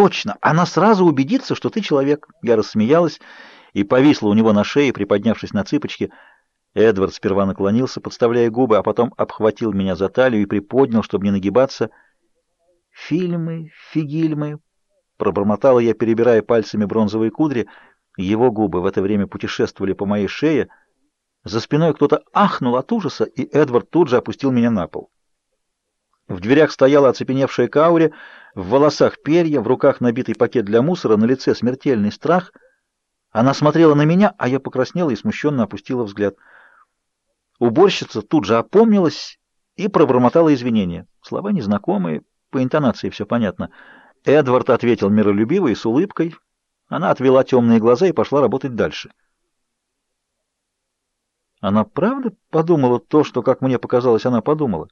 Точно, она сразу убедится, что ты человек. Я рассмеялась и повисла у него на шее, приподнявшись на цыпочки. Эдвард сперва наклонился, подставляя губы, а потом обхватил меня за талию и приподнял, чтобы не нагибаться. «Фильмы, фигильмы», — пробормотала я, перебирая пальцами бронзовые кудри. Его губы в это время путешествовали по моей шее. За спиной кто-то ахнул от ужаса, и Эдвард тут же опустил меня на пол. В дверях стояла оцепеневшая Каури, в волосах перья, в руках набитый пакет для мусора, на лице смертельный страх. Она смотрела на меня, а я покраснела и смущенно опустила взгляд. Уборщица тут же опомнилась и пробормотала извинения. Слова незнакомые, по интонации все понятно. Эдвард ответил миролюбиво и с улыбкой. Она отвела темные глаза и пошла работать дальше. Она правда подумала то, что, как мне показалось, она подумала?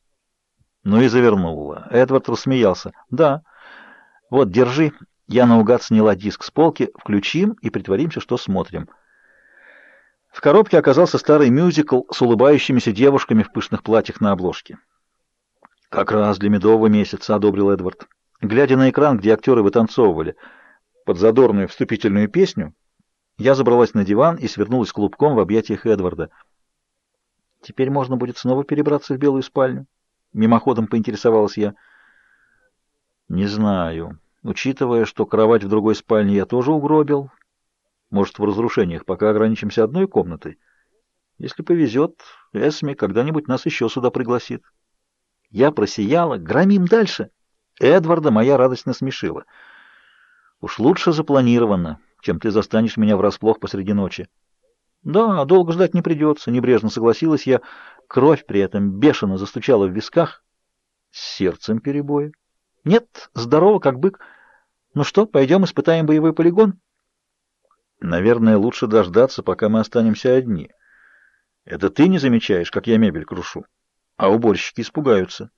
Ну и завернула. Эдвард рассмеялся. «Да. Вот, держи». Я наугад сняла диск с полки. Включим и притворимся, что смотрим. В коробке оказался старый мюзикл с улыбающимися девушками в пышных платьях на обложке. «Как раз для медового месяца», — одобрил Эдвард. Глядя на экран, где актеры вытанцовывали под задорную вступительную песню, я забралась на диван и свернулась клубком в объятиях Эдварда. Теперь можно будет снова перебраться в белую спальню. Мимоходом поинтересовалась я. Не знаю. Учитывая, что кровать в другой спальне я тоже угробил, может, в разрушениях пока ограничимся одной комнатой. Если повезет, Эсми когда-нибудь нас еще сюда пригласит. Я просияла. Громим дальше. Эдварда моя радость насмешила. Уж лучше запланировано, чем ты застанешь меня врасплох посреди ночи. Да, долго ждать не придется, небрежно согласилась я. Кровь при этом бешено застучала в висках. С сердцем перебои. Нет, здорово, как бык. Ну что, пойдем испытаем боевой полигон? Наверное, лучше дождаться, пока мы останемся одни. Это ты не замечаешь, как я мебель крушу? А уборщики испугаются.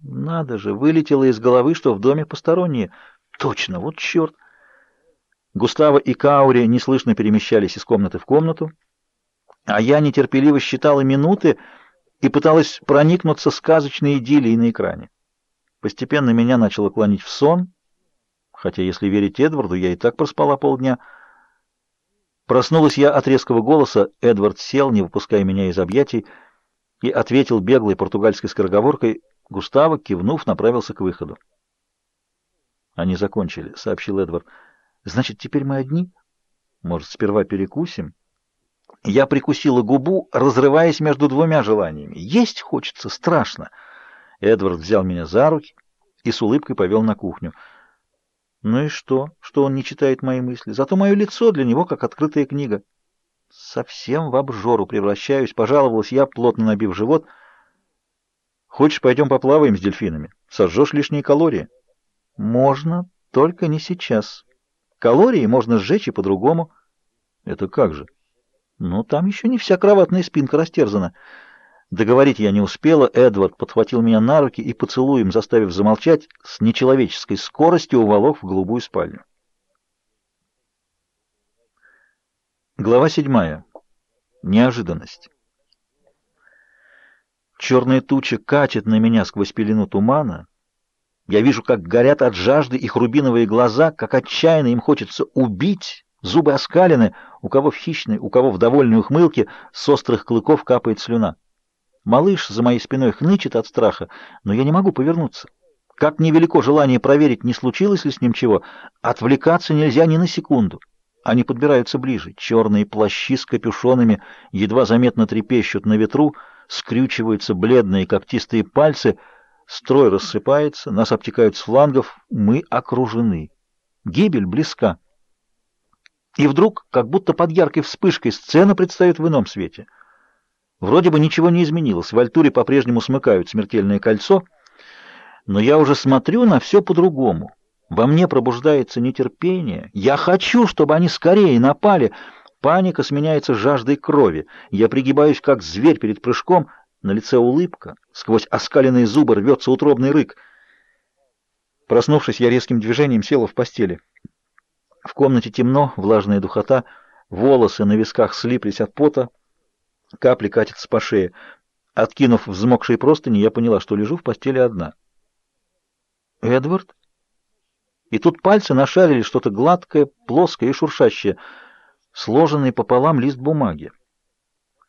Надо же, вылетело из головы, что в доме посторонние. Точно, вот черт. Густаво и Каури неслышно перемещались из комнаты в комнату, а я нетерпеливо считала минуты и пыталась проникнуться сказочной идиллией на экране. Постепенно меня начало клонить в сон, хотя, если верить Эдварду, я и так проспала полдня. Проснулась я от резкого голоса, Эдвард сел, не выпуская меня из объятий, и ответил беглой португальской скороговоркой. Густаво, кивнув, направился к выходу. «Они закончили», — сообщил Эдвард. Значит, теперь мы одни? Может, сперва перекусим? Я прикусила губу, разрываясь между двумя желаниями. Есть хочется, страшно. Эдвард взял меня за руки и с улыбкой повел на кухню. Ну и что, что он не читает мои мысли? Зато мое лицо для него как открытая книга. Совсем в обжору превращаюсь, пожаловалась я, плотно набив живот. Хочешь, пойдем поплаваем с дельфинами? Сожжешь лишние калории? Можно, только не сейчас. Калории можно сжечь и по-другому. Это как же? Ну, там еще не вся кроватная спинка растерзана. Договорить я не успела. Эдвард подхватил меня на руки и, поцелуем заставив замолчать, с нечеловеческой скоростью уволок в голубую спальню. Глава седьмая. Неожиданность. Черная туча катит на меня сквозь пелену тумана, я вижу, как горят от жажды их рубиновые глаза, как отчаянно им хочется убить. Зубы оскалены, у кого в хищной, у кого в довольной ухмылке, с острых клыков капает слюна. Малыш за моей спиной хнычет от страха, но я не могу повернуться. Как невелико желание проверить, не случилось ли с ним чего, отвлекаться нельзя ни на секунду. Они подбираются ближе. Черные плащи с капюшонами едва заметно трепещут на ветру, скрючиваются бледные когтистые пальцы — Строй рассыпается, нас обтекают с флангов, мы окружены. Гибель близка. И вдруг, как будто под яркой вспышкой, сцена предстает в ином свете. Вроде бы ничего не изменилось, в Альтуре по-прежнему смыкают смертельное кольцо, но я уже смотрю на все по-другому. Во мне пробуждается нетерпение. Я хочу, чтобы они скорее напали. Паника сменяется жаждой крови. Я пригибаюсь, как зверь перед прыжком — на лице улыбка, сквозь оскаленные зубы рвется утробный рык. Проснувшись, я резким движением села в постели. В комнате темно, влажная духота, волосы на висках слиплись от пота, капли катятся по шее. Откинув взмокшие простыни, я поняла, что лежу в постели одна. «Эдвард?» И тут пальцы нашарили что-то гладкое, плоское и шуршащее, сложенный пополам лист бумаги.